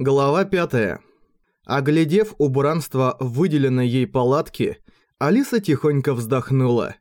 Глава 5. Оглядев убранство выделенной ей палатки, Алиса тихонько вздохнула.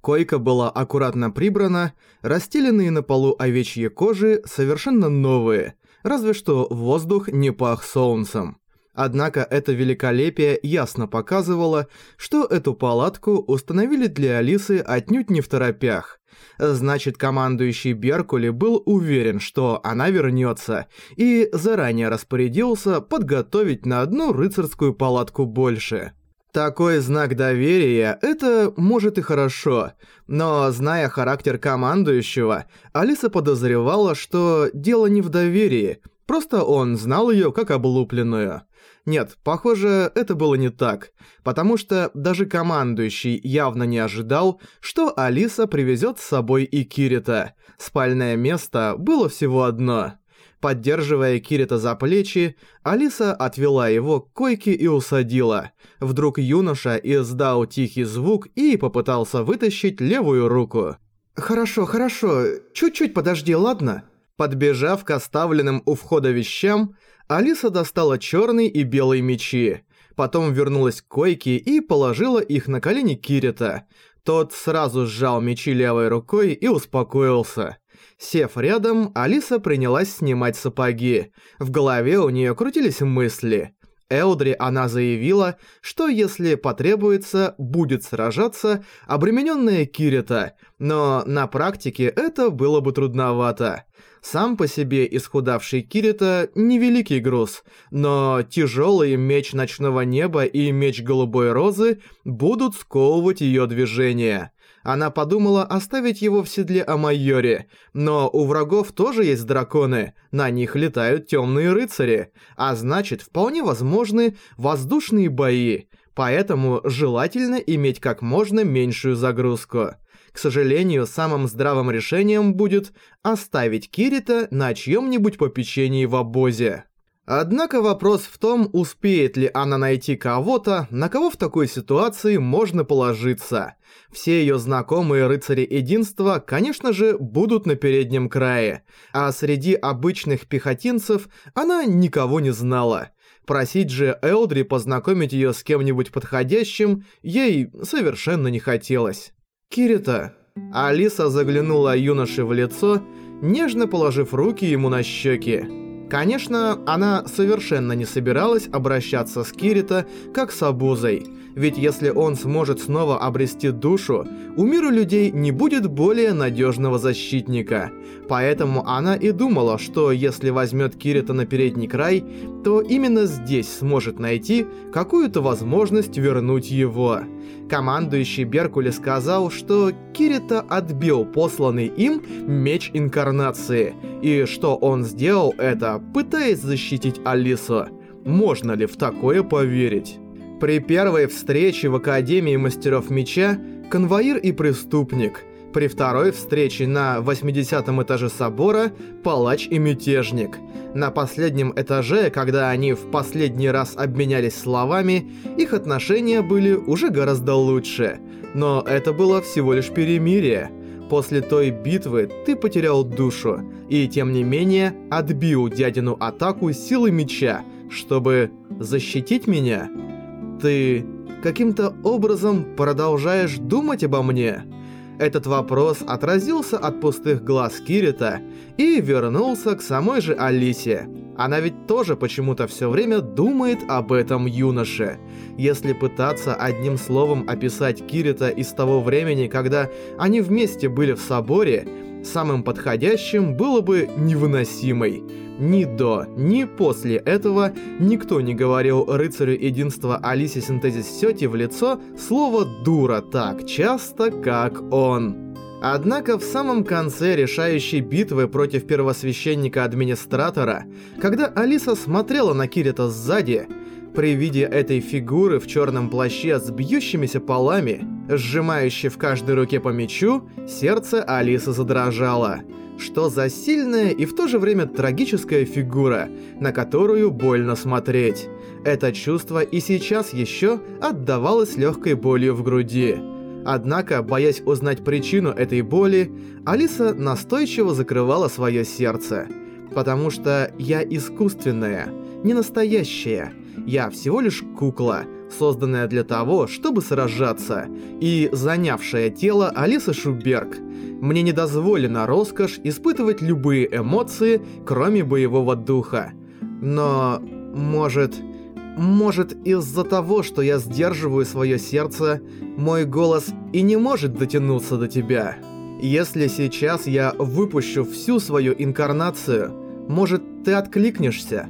Койка была аккуратно прибрана, расстеленные на полу овечьи кожи совершенно новые, разве что воздух не пах солнцем. Однако это великолепие ясно показывало, что эту палатку установили для Алисы отнюдь не в торопях. Значит, командующий Беркули был уверен, что она вернется, и заранее распорядился подготовить на одну рыцарскую палатку больше. Такой знак доверия – это может и хорошо, но зная характер командующего, Алиса подозревала, что дело не в доверии, просто он знал её как облупленную. Нет, похоже, это было не так, потому что даже командующий явно не ожидал, что Алиса привезет с собой и Кирита. Спальное место было всего одно. Поддерживая Кирита за плечи, Алиса отвела его к койке и усадила. Вдруг юноша издал тихий звук и попытался вытащить левую руку. «Хорошо, хорошо, чуть-чуть подожди, ладно?» Подбежав к оставленным у входа вещам, Алиса достала черный и белый мечи. Потом вернулась к койке и положила их на колени Кирита. Тот сразу сжал мечи левой рукой и успокоился. Сев рядом, Алиса принялась снимать сапоги. В голове у нее крутились мысли. Элдри она заявила, что если потребуется, будет сражаться обремененная Кирита, но на практике это было бы трудновато. Сам по себе исхудавший Кирита – невеликий груз, но тяжелый меч ночного неба и меч голубой розы будут сковывать ее движение. Она подумала оставить его в седле Амайори, но у врагов тоже есть драконы, на них летают темные рыцари, а значит вполне возможны воздушные бои, поэтому желательно иметь как можно меньшую загрузку. К сожалению, самым здравым решением будет оставить Кирита на чьем-нибудь попечении в обозе. Однако вопрос в том, успеет ли она найти кого-то, на кого в такой ситуации можно положиться. Все ее знакомые рыцари единства, конечно же, будут на переднем крае, а среди обычных пехотинцев она никого не знала. Просить же Элдри познакомить ее с кем-нибудь подходящим ей совершенно не хотелось. «Кирита!» Алиса заглянула юноше в лицо, нежно положив руки ему на щеки. Конечно, она совершенно не собиралась обращаться с Кирита как с обузой, ведь если он сможет снова обрести душу, у мира людей не будет более надежного защитника. Поэтому она и думала, что если возьмет Кирита на передний край, то именно здесь сможет найти какую-то возможность вернуть его. Командующий Беркули сказал, что Кирита отбил посланный им меч инкарнации, и что он сделал это, пытаясь защитить Алису. Можно ли в такое поверить? При первой встрече в Академии Мастеров Меча конвоир и преступник. При второй встрече на 80 этаже собора палач и мятежник. На последнем этаже, когда они в последний раз обменялись словами, их отношения были уже гораздо лучше. Но это было всего лишь перемирие. После той битвы ты потерял душу, и тем не менее отбил дядину атаку силы меча, чтобы защитить меня. Ты каким-то образом продолжаешь думать обо мне?» Этот вопрос отразился от пустых глаз Кирита и вернулся к самой же Алисе. Она ведь тоже почему-то все время думает об этом юноше. Если пытаться одним словом описать Кирита из того времени, когда они вместе были в соборе, самым подходящим было бы невыносимой. Ни до, ни после этого никто не говорил рыцарю единства Алисе Синтезис Сёти в лицо слово «дура» так часто, как он. Однако в самом конце решающей битвы против первосвященника-администратора, когда Алиса смотрела на Кирита сзади, при виде этой фигуры в черном плаще с бьющимися полами, сжимающей в каждой руке по мечу, сердце Алисы задрожало – что за сильная и в то же время трагическая фигура, на которую больно смотреть. Это чувство и сейчас еще отдавалось легкой болью в груди. Однако, боясь узнать причину этой боли, Алиса настойчиво закрывала свое сердце. Потому что я искусственная. не настоящая. Я всего лишь кукла, созданная для того, чтобы сражаться, и занявшая тело Алисы Шуберг. Мне не дозволена роскошь испытывать любые эмоции, кроме боевого духа. Но, может... Может, из-за того, что я сдерживаю свое сердце, мой голос и не может дотянуться до тебя. Если сейчас я выпущу всю свою инкарнацию, может, ты откликнешься?»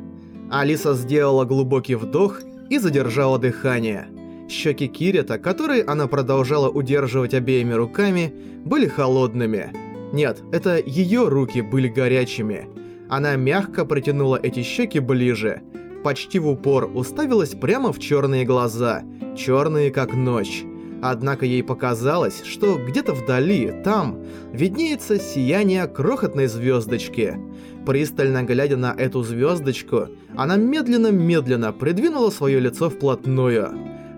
Алиса сделала глубокий вдох и задержала дыхание. Щеки Кирита, которые она продолжала удерживать обеими руками, были холодными. Нет, это ее руки были горячими. Она мягко протянула эти щеки ближе, почти в упор уставилась прямо в черные глаза, черные как ночь. Однако ей показалось, что где-то вдали, там, виднеется сияние крохотной звездочки. Пристально глядя на эту звездочку, она медленно-медленно придвинула свое лицо вплотную.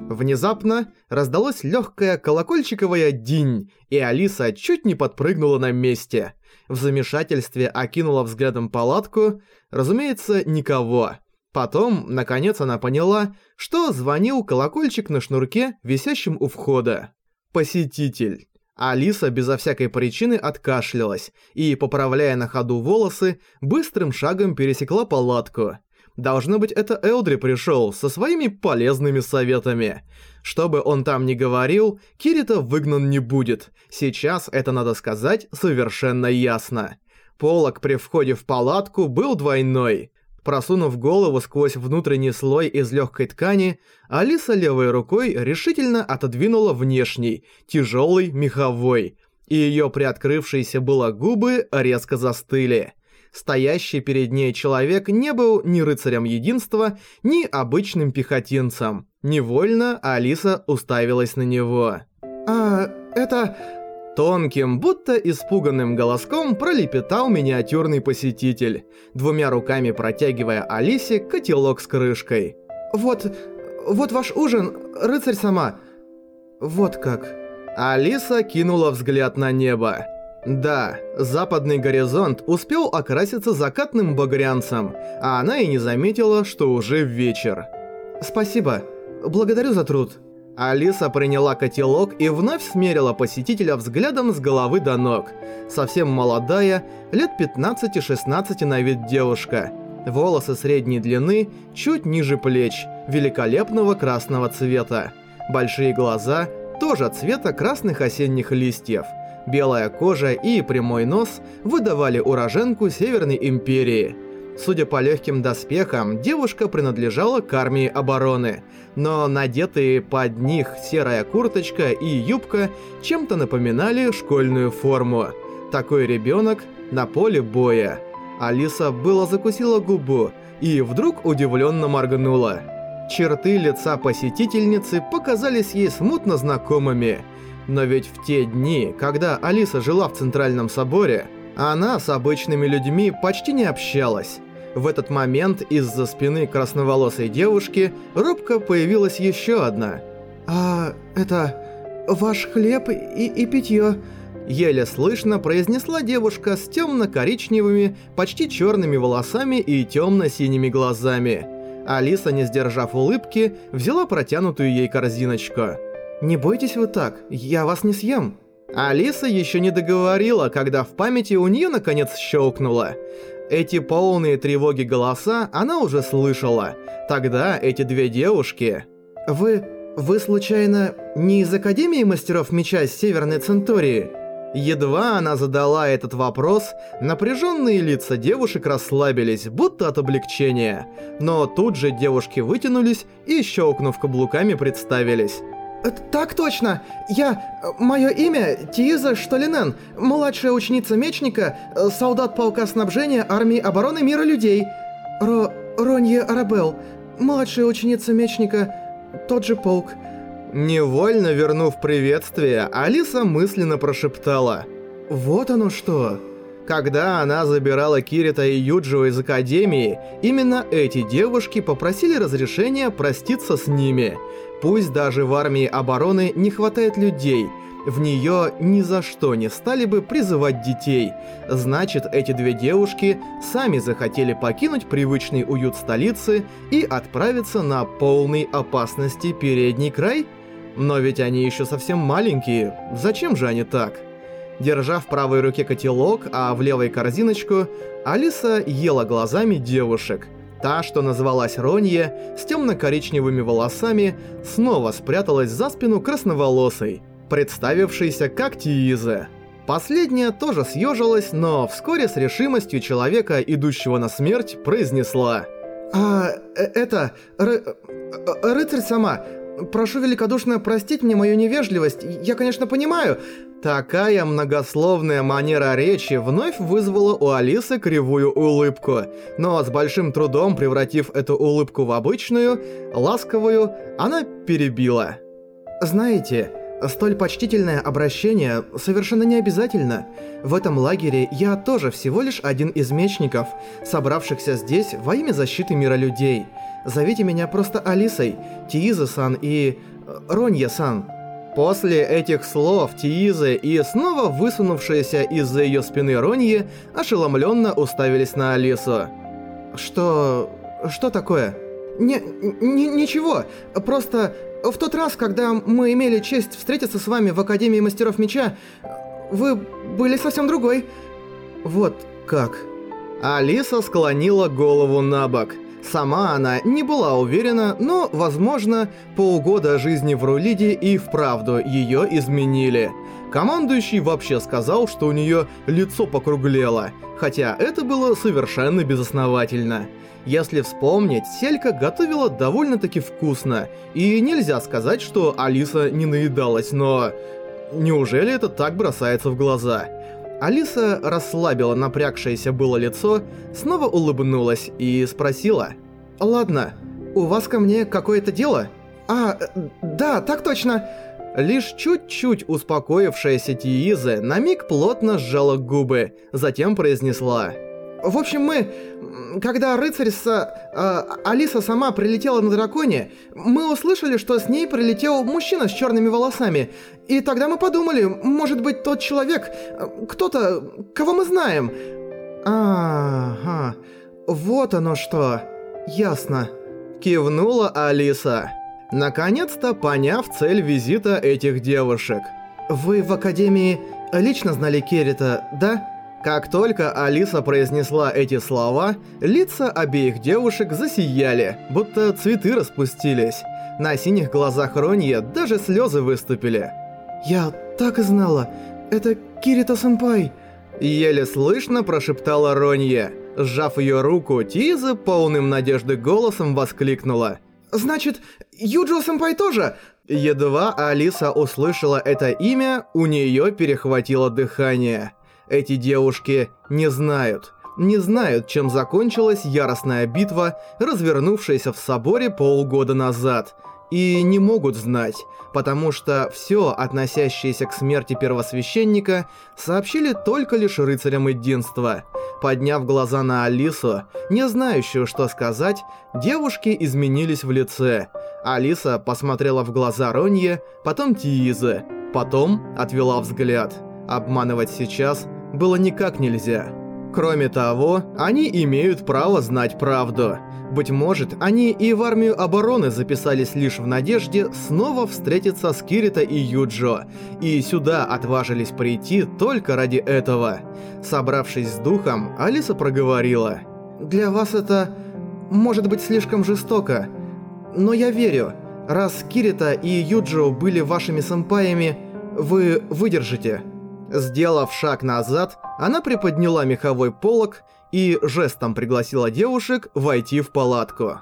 Внезапно раздалось легкое колокольчиковое динь, и Алиса чуть не подпрыгнула на месте. В замешательстве окинула взглядом палатку, разумеется, никого. Потом, наконец, она поняла, что звонил колокольчик на шнурке, висящем у входа. Посетитель. Алиса безо всякой причины откашлялась и, поправляя на ходу волосы, быстрым шагом пересекла палатку. Должно быть, это Элдри пришел со своими полезными советами. Что бы он там ни говорил, Кирита выгнан не будет. Сейчас это, надо сказать, совершенно ясно. Полок при входе в палатку был двойной. Просунув голову сквозь внутренний слой из легкой ткани, Алиса левой рукой решительно отодвинула внешний, тяжелый, меховой, и ее приоткрывшиеся было губы резко застыли. Стоящий перед ней человек не был ни рыцарем единства, ни обычным пехотинцем. Невольно Алиса уставилась на него. «А, это...» Тонким, будто испуганным голоском пролепетал миниатюрный посетитель, двумя руками протягивая Алисе котелок с крышкой. «Вот... вот ваш ужин, рыцарь сама. Вот как». Алиса кинула взгляд на небо. Да, западный горизонт успел окраситься закатным багрянцем, а она и не заметила, что уже вечер. «Спасибо. Благодарю за труд». Алиса приняла котелок и вновь смерила посетителя взглядом с головы до ног. Совсем молодая, лет 15-16 на вид девушка. Волосы средней длины, чуть ниже плеч, великолепного красного цвета. Большие глаза, тоже цвета красных осенних листьев. Белая кожа и прямой нос выдавали уроженку Северной Империи – Судя по легким доспехам, девушка принадлежала к армии обороны, но надетые под них серая курточка и юбка чем-то напоминали школьную форму. Такой ребенок на поле боя. Алиса было закусила губу и вдруг удивленно моргнула. Черты лица посетительницы показались ей смутно знакомыми. Но ведь в те дни, когда Алиса жила в Центральном Соборе, она с обычными людьми почти не общалась. В этот момент из-за спины красноволосой девушки робко появилась еще одна. «А, это... ваш хлеб и, и питье...» Еле слышно произнесла девушка с темно-коричневыми, почти черными волосами и темно-синими глазами. Алиса, не сдержав улыбки, взяла протянутую ей корзиночку. «Не бойтесь вы так, я вас не съем». Алиса еще не договорила, когда в памяти у нее наконец щелкнуло. Эти полные тревоги голоса она уже слышала. Тогда эти две девушки... «Вы... вы случайно не из Академии Мастеров Меча Северной Центурии?» Едва она задала этот вопрос, напряженные лица девушек расслабились, будто от облегчения. Но тут же девушки вытянулись и, щелкнув каблуками, представились. «Так точно! Я... Мое имя Тииза Штолинен, младшая ученица мечника, солдат полка снабжения армии обороны мира людей. Ро... Ронье Арабел, младшая ученица мечника, тот же полк». Невольно вернув приветствие, Алиса мысленно прошептала. «Вот оно что!» Когда она забирала Кирита и Юджио из Академии, именно эти девушки попросили разрешения проститься с ними – Пусть даже в армии обороны не хватает людей, в нее ни за что не стали бы призывать детей. Значит, эти две девушки сами захотели покинуть привычный уют столицы и отправиться на полной опасности передний край? Но ведь они еще совсем маленькие, зачем же они так? Держа в правой руке котелок, а в левой корзиночку, Алиса ела глазами девушек. Та, что называлась Ронье, с темно-коричневыми волосами, снова спряталась за спину красноволосой, представившейся как Тиизе. Последняя тоже съежилась, но вскоре с решимостью человека, идущего на смерть, произнесла «А, э, это... Ры... Э, рыцарь сама, прошу великодушно простить мне мою невежливость, я, конечно, понимаю, Такая многословная манера речи вновь вызвала у Алисы кривую улыбку, но с большим трудом превратив эту улыбку в обычную, ласковую, она перебила. «Знаете, столь почтительное обращение совершенно не обязательно. В этом лагере я тоже всего лишь один из мечников, собравшихся здесь во имя защиты мира людей. Зовите меня просто Алисой, Тииза-сан и... Ронья-сан». После этих слов Тиизы и снова высунувшиеся из-за ее спины Роньи ошеломленно уставились на Алису. «Что... что такое?» «Не... не ничего. Просто в тот раз, когда мы имели честь встретиться с вами в Академии Мастеров Меча, вы были совсем другой». «Вот как?» Алиса склонила голову на бок – Сама она не была уверена, но, возможно, полгода жизни в Рулиде и вправду ее изменили. Командующий вообще сказал, что у нее лицо покруглело, хотя это было совершенно безосновательно. Если вспомнить, Селька готовила довольно-таки вкусно, и нельзя сказать, что Алиса не наедалась, но... Неужели это так бросается в глаза? Алиса расслабила напрягшееся было лицо, снова улыбнулась и спросила. «Ладно, у вас ко мне какое-то дело?» «А, да, так точно!» Лишь чуть-чуть успокоившаяся Тииза на миг плотно сжала губы, затем произнесла. В общем, мы... Когда рыцарь с... Э, Алиса сама прилетела на драконе, мы услышали, что с ней прилетел мужчина с черными волосами. И тогда мы подумали, может быть, тот человек... Кто-то, кого мы знаем. Ага, вот оно что. Ясно. Кивнула Алиса. Наконец-то поняв цель визита этих девушек. Вы в Академии лично знали Керрита, да? Как только Алиса произнесла эти слова, лица обеих девушек засияли, будто цветы распустились. На синих глазах Ронье даже слезы выступили. «Я так и знала, это Кирита-сэмпай!» Еле слышно прошептала Ронье. Сжав ее руку, Тиза полным надежды голосом воскликнула. «Значит, Юджио-сэмпай тоже?» Едва Алиса услышала это имя, у нее перехватило дыхание. Эти девушки не знают, не знают, чем закончилась яростная битва, развернувшаяся в соборе полгода назад, и не могут знать, потому что все, относящееся к смерти первосвященника, сообщили только лишь рыцарям единства. Подняв глаза на Алису, не знающую, что сказать, девушки изменились в лице. Алиса посмотрела в глаза Ронье, потом Тиизе, потом отвела взгляд. Обманывать сейчас – было никак нельзя. Кроме того, они имеют право знать правду. Быть может, они и в армию обороны записались лишь в надежде снова встретиться с Кирита и Юджо, и сюда отважились прийти только ради этого. Собравшись с духом, Алиса проговорила. «Для вас это может быть слишком жестоко, но я верю, раз Кирита и Юджо были вашими сэмпаями, вы выдержите». Сделав шаг назад, она приподняла меховой полог и жестом пригласила девушек войти в палатку.